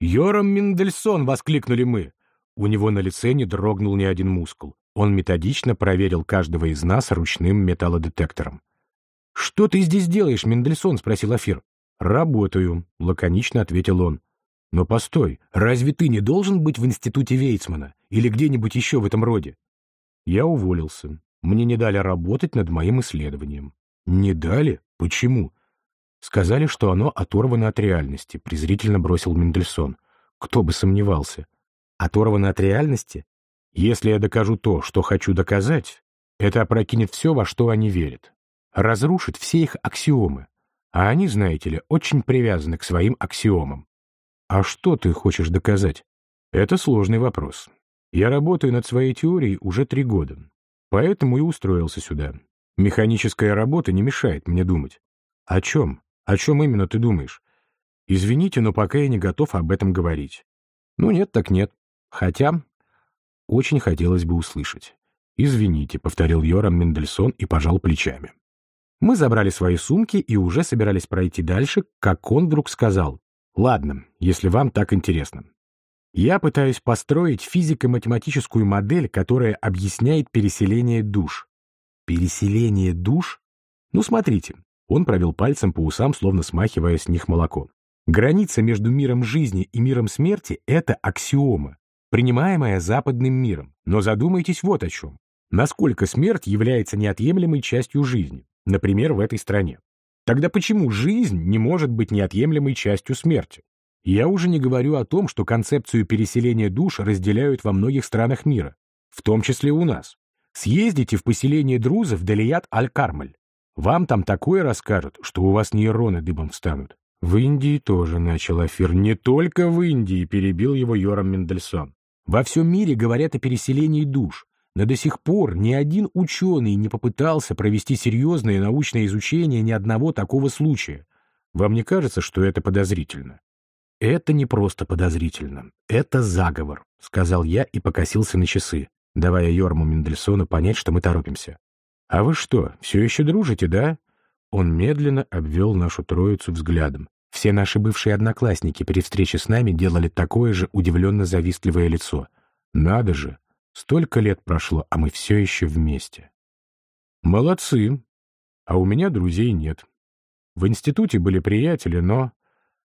A: «Йорам Мендельсон!» — воскликнули мы. У него на лице не дрогнул ни один мускул. Он методично проверил каждого из нас ручным металлодетектором. «Что ты здесь делаешь, Мендельсон?» — спросил Афир. «Работаю», — лаконично ответил он. «Но постой, разве ты не должен быть в институте Вейцмана или где-нибудь еще в этом роде?» Я уволился. Мне не дали работать над моим исследованием. Не дали? Почему? Сказали, что оно оторвано от реальности, презрительно бросил Мендельсон. Кто бы сомневался. Оторвано от реальности? Если я докажу то, что хочу доказать, это опрокинет все, во что они верят. Разрушит все их аксиомы. А они, знаете ли, очень привязаны к своим аксиомам. А что ты хочешь доказать? Это сложный вопрос. Я работаю над своей теорией уже три года. Поэтому и устроился сюда. Механическая работа не мешает мне думать. О чем? О чем именно ты думаешь? Извините, но пока я не готов об этом говорить. Ну нет, так нет. Хотя очень хотелось бы услышать. «Извините», — повторил Йорам Мендельсон и пожал плечами. Мы забрали свои сумки и уже собирались пройти дальше, как он вдруг сказал, «Ладно, если вам так интересно. Я пытаюсь построить физико-математическую модель, которая объясняет переселение душ. Переселение душ? Ну, смотрите. Он провел пальцем по усам, словно смахивая с них молоко. Граница между миром жизни и миром смерти — это аксиома, принимаемая западным миром. Но задумайтесь вот о чем. Насколько смерть является неотъемлемой частью жизни, например, в этой стране. Тогда почему жизнь не может быть неотъемлемой частью смерти? Я уже не говорю о том, что концепцию переселения душ разделяют во многих странах мира, в том числе у нас. Съездите в поселение друзов Далият Аль-Кармель. Вам там такое расскажут, что у вас нейроны дыбом встанут. В Индии тоже начал Афир. Не только в Индии, перебил его Йорам Мендельсон. Во всем мире говорят о переселении душ, но до сих пор ни один ученый не попытался провести серьезное научное изучение ни одного такого случая. Вам не кажется, что это подозрительно? «Это не просто подозрительно. Это заговор», — сказал я и покосился на часы, давая Йорму Мендельсону понять, что мы торопимся. «А вы что, все еще дружите, да?» Он медленно обвел нашу троицу взглядом. Все наши бывшие одноклассники при встрече с нами делали такое же удивленно-завистливое лицо. «Надо же! Столько лет прошло, а мы все еще вместе». «Молодцы! А у меня друзей нет. В институте были приятели, но...»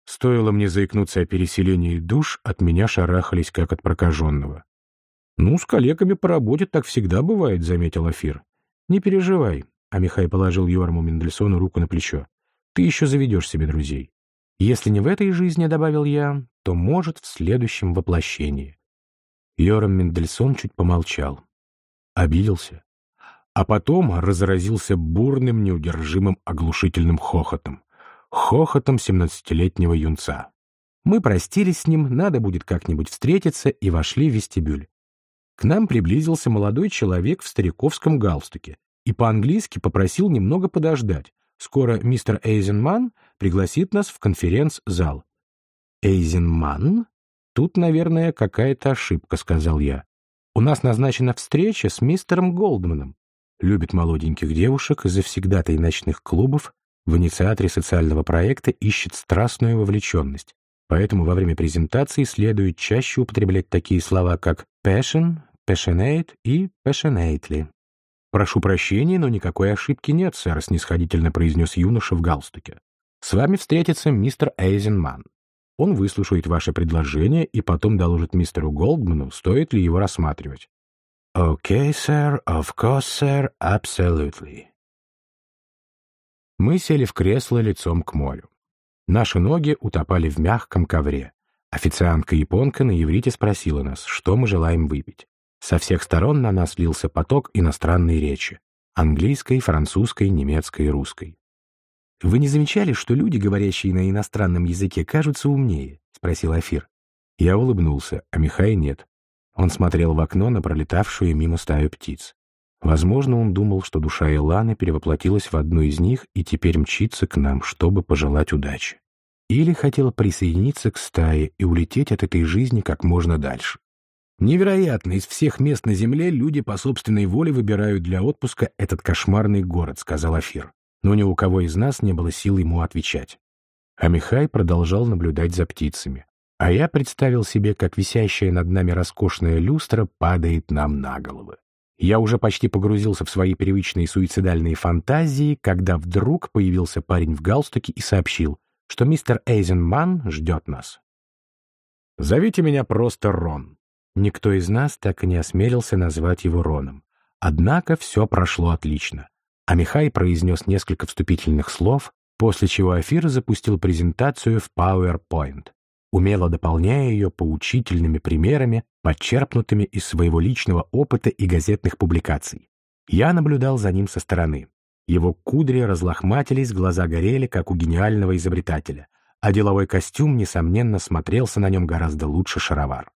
A: Стоило мне заикнуться о переселении душ, от меня шарахались, как от прокаженного. «Ну, с коллегами по работе так всегда бывает», — заметил Афир. «Не переживай», — а Михай положил Йорму Мендельсону руку на плечо. «Ты еще заведешь себе друзей. Если не в этой жизни, — добавил я, — то, может, в следующем воплощении». Йорам Мендельсон чуть помолчал. Обиделся. А потом разразился бурным, неудержимым, оглушительным хохотом. Хохотом семнадцатилетнего юнца. Мы простились с ним, надо будет как-нибудь встретиться, и вошли в вестибюль. К нам приблизился молодой человек в стариковском галстуке и по-английски попросил немного подождать. Скоро мистер Эйзенман пригласит нас в конференц-зал. «Эйзенман? Тут, наверное, какая-то ошибка», — сказал я. «У нас назначена встреча с мистером Голдманом. Любит молоденьких девушек из завсегдатой ночных клубов, в инициаторе социального проекта ищет страстную вовлеченность. Поэтому во время презентации следует чаще употреблять такие слова, как passion, passionate и passionately. «Прошу прощения, но никакой ошибки нет, сэр», — снисходительно произнес юноша в галстуке. «С вами встретится мистер Эйзенман. Он выслушает ваше предложение и потом доложит мистеру Голдману, стоит ли его рассматривать». «Окей, сэр, of course, sir, absolutely». Мы сели в кресло лицом к морю. Наши ноги утопали в мягком ковре. Официантка-японка на иврите спросила нас, что мы желаем выпить. Со всех сторон на нас лился поток иностранной речи — английской, французской, немецкой и русской. «Вы не замечали, что люди, говорящие на иностранном языке, кажутся умнее?» — спросил Афир. Я улыбнулся, а Михай нет. Он смотрел в окно на пролетавшую мимо стаю птиц. Возможно, он думал, что душа Иланы перевоплотилась в одну из них и теперь мчится к нам, чтобы пожелать удачи. Или хотел присоединиться к стае и улететь от этой жизни как можно дальше. Невероятно, из всех мест на Земле люди по собственной воле выбирают для отпуска этот кошмарный город, сказал Афир. Но ни у кого из нас не было сил ему отвечать. А Михай продолжал наблюдать за птицами. А я представил себе, как висящая над нами роскошная люстра падает нам на головы. Я уже почти погрузился в свои привычные суицидальные фантазии, когда вдруг появился парень в галстуке и сообщил, что мистер Эйзенман ждет нас. «Зовите меня просто Рон». Никто из нас так и не осмелился назвать его Роном. Однако все прошло отлично. А Михай произнес несколько вступительных слов, после чего Афир запустил презентацию в PowerPoint умело дополняя ее поучительными примерами, подчерпнутыми из своего личного опыта и газетных публикаций. Я наблюдал за ним со стороны. Его кудри разлохматились, глаза горели, как у гениального изобретателя, а деловой костюм, несомненно, смотрелся на нем гораздо лучше шаровар.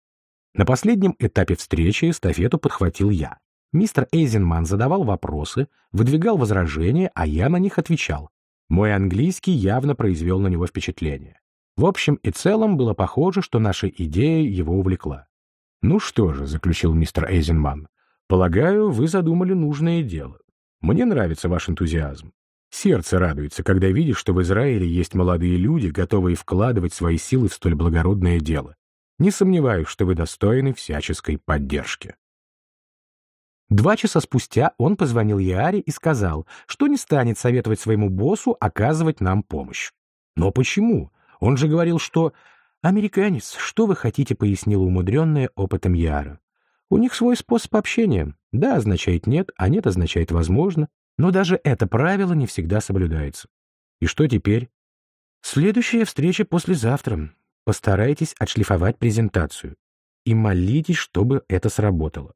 A: На последнем этапе встречи эстафету подхватил я. Мистер Эйзенман задавал вопросы, выдвигал возражения, а я на них отвечал. Мой английский явно произвел на него впечатление. В общем и целом было похоже, что наша идея его увлекла. «Ну что же», — заключил мистер Эйзенман, — «полагаю, вы задумали нужное дело. Мне нравится ваш энтузиазм. Сердце радуется, когда видишь, что в Израиле есть молодые люди, готовые вкладывать свои силы в столь благородное дело. Не сомневаюсь, что вы достойны всяческой поддержки». Два часа спустя он позвонил Яаре и сказал, что не станет советовать своему боссу оказывать нам помощь. Но почему? Он же говорил, что... «Американец, что вы хотите?» — пояснила умудренная опытом Яра. «У них свой способ общения. Да означает нет, а нет означает возможно. Но даже это правило не всегда соблюдается. И что теперь? Следующая встреча послезавтра. Постарайтесь отшлифовать презентацию. И молитесь, чтобы это сработало.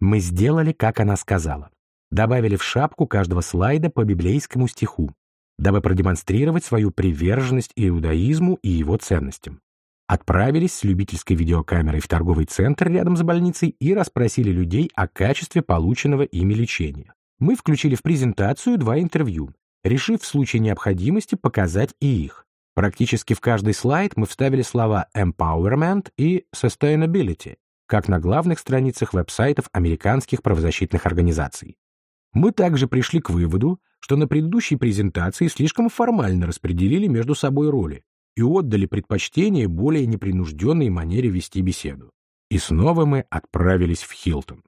A: Мы сделали, как она сказала. Добавили в шапку каждого слайда по библейскому стиху дабы продемонстрировать свою приверженность иудаизму и его ценностям. Отправились с любительской видеокамерой в торговый центр рядом с больницей и расспросили людей о качестве полученного ими лечения. Мы включили в презентацию два интервью, решив в случае необходимости показать и их. Практически в каждый слайд мы вставили слова empowerment и sustainability, как на главных страницах веб-сайтов американских правозащитных организаций. Мы также пришли к выводу, что на предыдущей презентации слишком формально распределили между собой роли и отдали предпочтение более непринужденной манере вести беседу. И снова мы отправились в Хилтон.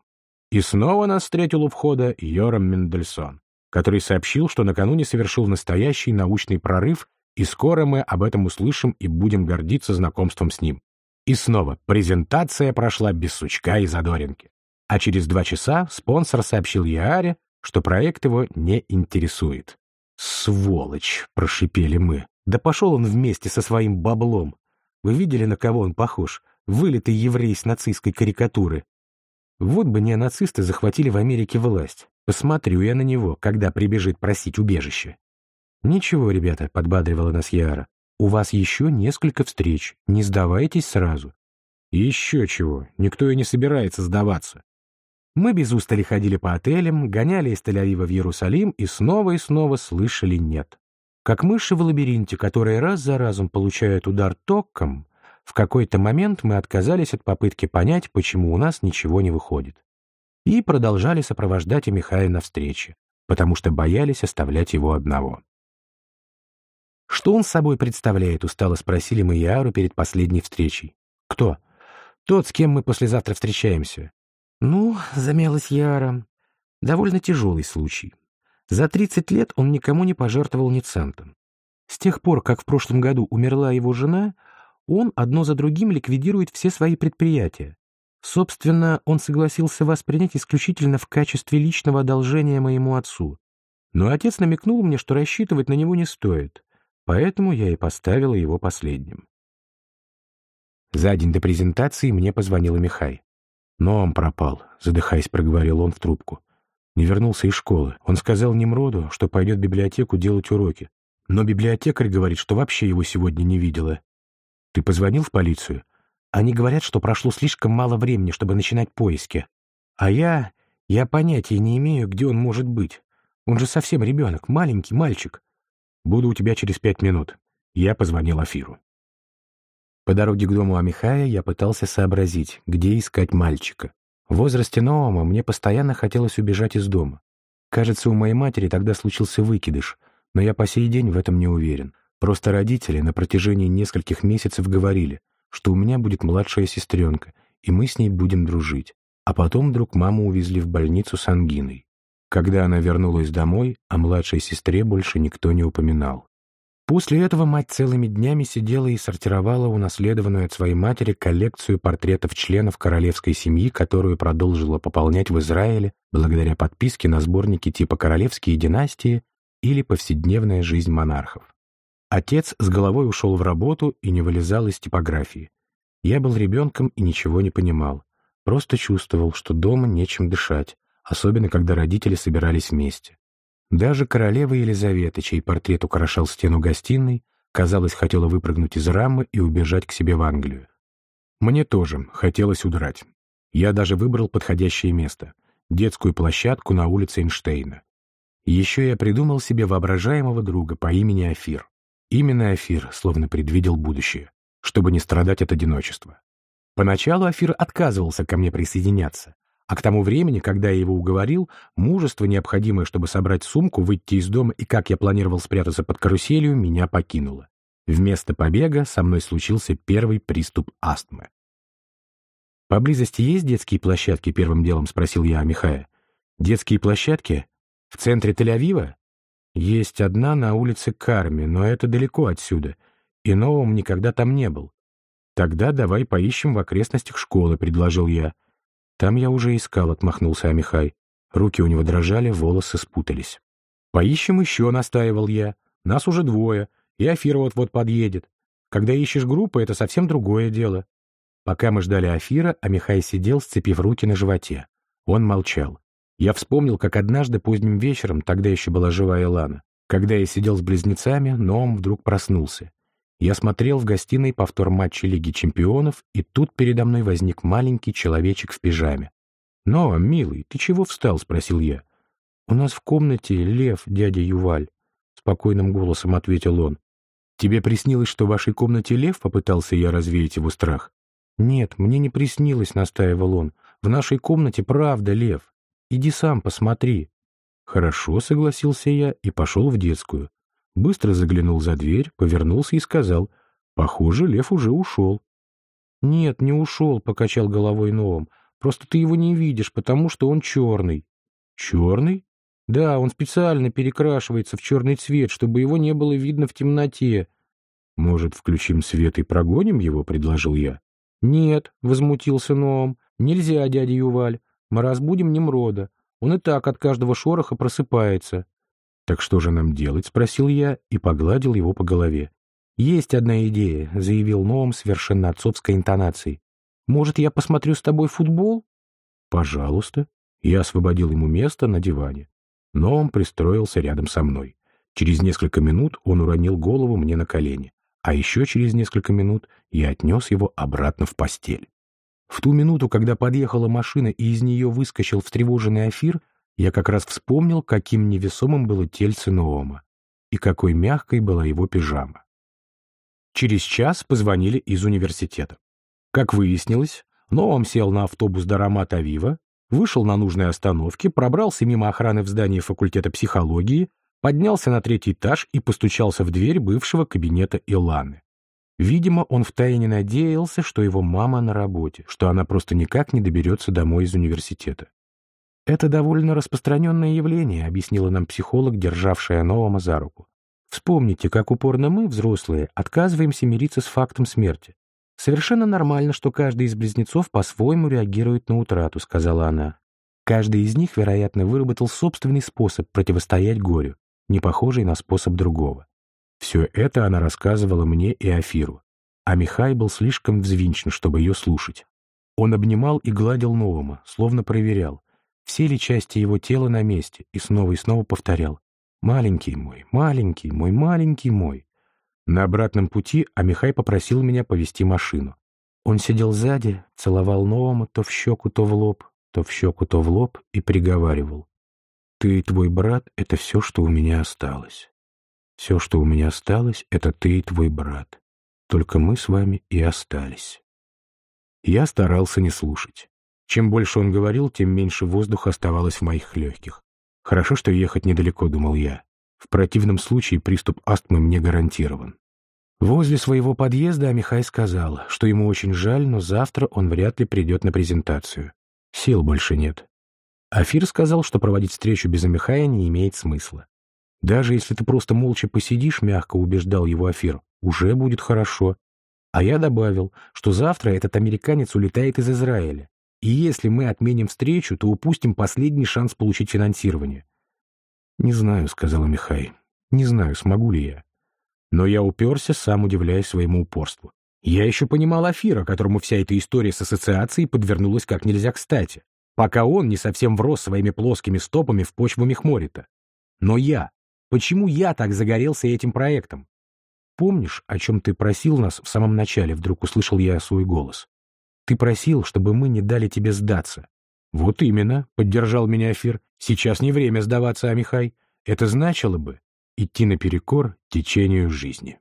A: И снова нас встретил у входа Йорам Мендельсон, который сообщил, что накануне совершил настоящий научный прорыв, и скоро мы об этом услышим и будем гордиться знакомством с ним. И снова презентация прошла без сучка и задоринки. А через два часа спонсор сообщил Яаре, что проект его не интересует. «Сволочь!» — прошипели мы. «Да пошел он вместе со своим баблом! Вы видели, на кого он похож? Вылитый еврей с нацистской карикатуры. Вот бы не нацисты захватили в Америке власть. Посмотрю я на него, когда прибежит просить убежище». «Ничего, ребята», — подбадривала нас Яра. «У вас еще несколько встреч. Не сдавайтесь сразу». «Еще чего. Никто и не собирается сдаваться. Мы без устали ходили по отелям, гоняли из Тель-Авива в Иерусалим и снова и снова слышали «нет». Как мыши в лабиринте, которые раз за разом получают удар током, в какой-то момент мы отказались от попытки понять, почему у нас ничего не выходит. И продолжали сопровождать Михая на встрече, потому что боялись оставлять его одного. «Что он собой представляет?» — устало спросили мы Яру перед последней встречей. «Кто?» «Тот, с кем мы послезавтра встречаемся. Ну, замялась Яра, довольно тяжелый случай. За 30 лет он никому не пожертвовал ни центом. С тех пор, как в прошлом году умерла его жена, он одно за другим ликвидирует все свои предприятия. Собственно, он согласился вас принять исключительно в качестве личного одолжения моему отцу. Но отец намекнул мне, что рассчитывать на него не стоит, поэтому я и поставила его последним. За день до презентации мне позвонила Михай. Но он пропал, задыхаясь, проговорил он в трубку. Не вернулся из школы. Он сказал Немроду, что пойдет в библиотеку делать уроки. Но библиотекарь говорит, что вообще его сегодня не видела. Ты позвонил в полицию? Они говорят, что прошло слишком мало времени, чтобы начинать поиски. А я... я понятия не имею, где он может быть. Он же совсем ребенок, маленький мальчик. Буду у тебя через пять минут. Я позвонил Афиру. По дороге к дому Амихая я пытался сообразить, где искать мальчика. В возрасте Ноама мне постоянно хотелось убежать из дома. Кажется, у моей матери тогда случился выкидыш, но я по сей день в этом не уверен. Просто родители на протяжении нескольких месяцев говорили, что у меня будет младшая сестренка, и мы с ней будем дружить. А потом вдруг маму увезли в больницу с ангиной. Когда она вернулась домой, о младшей сестре больше никто не упоминал. После этого мать целыми днями сидела и сортировала унаследованную от своей матери коллекцию портретов членов королевской семьи, которую продолжила пополнять в Израиле благодаря подписке на сборники типа «Королевские династии» или «Повседневная жизнь монархов». Отец с головой ушел в работу и не вылезал из типографии. Я был ребенком и ничего не понимал. Просто чувствовал, что дома нечем дышать, особенно когда родители собирались вместе. Даже королева Елизавета, чей портрет украшал стену гостиной, казалось, хотела выпрыгнуть из рамы и убежать к себе в Англию. Мне тоже хотелось удрать. Я даже выбрал подходящее место — детскую площадку на улице Эйнштейна. Еще я придумал себе воображаемого друга по имени Афир. Именно Афир словно предвидел будущее, чтобы не страдать от одиночества. Поначалу Афир отказывался ко мне присоединяться, а к тому времени, когда я его уговорил, мужество, необходимое, чтобы собрать сумку, выйти из дома и, как я планировал спрятаться под каруселью, меня покинуло. Вместо побега со мной случился первый приступ астмы. «Поблизости есть детские площадки?» — первым делом спросил я Михая. «Детские площадки? В центре Тель-Авива?» «Есть одна на улице Карми, но это далеко отсюда, и новым никогда там не был». «Тогда давай поищем в окрестностях школы», — предложил я. «Там я уже искал», — отмахнулся Амихай. Руки у него дрожали, волосы спутались. «Поищем еще», — настаивал я. «Нас уже двое, и Афира вот-вот подъедет. Когда ищешь группу, это совсем другое дело». Пока мы ждали Афира, Амихай сидел, сцепив руки на животе. Он молчал. Я вспомнил, как однажды поздним вечером, тогда еще была живая Лана, когда я сидел с близнецами, но он вдруг проснулся. Я смотрел в гостиной повтор матча Лиги чемпионов, и тут передо мной возник маленький человечек в пижаме. «Но, милый, ты чего встал?» — спросил я. «У нас в комнате лев, дядя Юваль», — спокойным голосом ответил он. «Тебе приснилось, что в вашей комнате лев?» — попытался я развеять его страх. «Нет, мне не приснилось», — настаивал он. «В нашей комнате правда лев. Иди сам посмотри». «Хорошо», — согласился я и пошел в детскую быстро заглянул за дверь, повернулся и сказал, «Похоже, лев уже ушел». «Нет, не ушел», — покачал головой Новым. «Просто ты его не видишь, потому что он черный». «Черный?» «Да, он специально перекрашивается в черный цвет, чтобы его не было видно в темноте». «Может, включим свет и прогоним его?» — предложил я. «Нет», — возмутился Ноам, — «нельзя, дядя Юваль. Мы разбудим Немрода. Он и так от каждого шороха просыпается». «Так что же нам делать?» — спросил я и погладил его по голове. «Есть одна идея», — заявил Ноам совершенно отцовской интонацией. «Может, я посмотрю с тобой футбол?» «Пожалуйста». Я освободил ему место на диване. Ноам пристроился рядом со мной. Через несколько минут он уронил голову мне на колени, а еще через несколько минут я отнес его обратно в постель. В ту минуту, когда подъехала машина и из нее выскочил встревоженный Афир, я как раз вспомнил, каким невесомым было тельце Ноома и какой мягкой была его пижама. Через час позвонили из университета. Как выяснилось, Ноам сел на автобус до Рамат-Авива, вышел на нужной остановке, пробрался мимо охраны в здании факультета психологии, поднялся на третий этаж и постучался в дверь бывшего кабинета Иланы. Видимо, он втайне надеялся, что его мама на работе, что она просто никак не доберется домой из университета. «Это довольно распространенное явление», — объяснила нам психолог, державшая Ноама за руку. Вспомните, как упорно мы, взрослые, отказываемся мириться с фактом смерти. Совершенно нормально, что каждый из близнецов по-своему реагирует на утрату, сказала она. Каждый из них, вероятно, выработал собственный способ противостоять горю, не похожий на способ другого. Все это она рассказывала мне и Афиру, а Михай был слишком взвинчен, чтобы ее слушать. Он обнимал и гладил Новома, словно проверял, все ли части его тела на месте, и снова и снова повторял Маленький мой, маленький мой, маленький мой. На обратном пути Амихай попросил меня повести машину. Он сидел сзади, целовал Новому то в щеку, то в лоб, то в щеку, то в лоб и приговаривал. «Ты и твой брат — это все, что у меня осталось. Все, что у меня осталось, — это ты и твой брат. Только мы с вами и остались». Я старался не слушать. Чем больше он говорил, тем меньше воздуха оставалось в моих легких. Хорошо, что ехать недалеко, думал я. В противном случае приступ астмы мне гарантирован. Возле своего подъезда Амихай сказал, что ему очень жаль, но завтра он вряд ли придет на презентацию. Сил больше нет. Афир сказал, что проводить встречу без Амихая не имеет смысла. Даже если ты просто молча посидишь, мягко убеждал его Афир, уже будет хорошо. А я добавил, что завтра этот американец улетает из Израиля, и если мы отменим встречу, то упустим последний шанс получить финансирование. «Не знаю», — сказала Михай. «Не знаю, смогу ли я». Но я уперся, сам удивляясь своему упорству. Я еще понимал Афира, которому вся эта история с ассоциацией подвернулась как нельзя кстати, пока он не совсем врос своими плоскими стопами в почву Мехморита. Но я... Почему я так загорелся этим проектом? Помнишь, о чем ты просил нас в самом начале, вдруг услышал я свой голос? Ты просил, чтобы мы не дали тебе сдаться. Вот именно, поддержал меня Афир. Сейчас не время сдаваться, Амихай. Это значило бы идти наперекор течению жизни.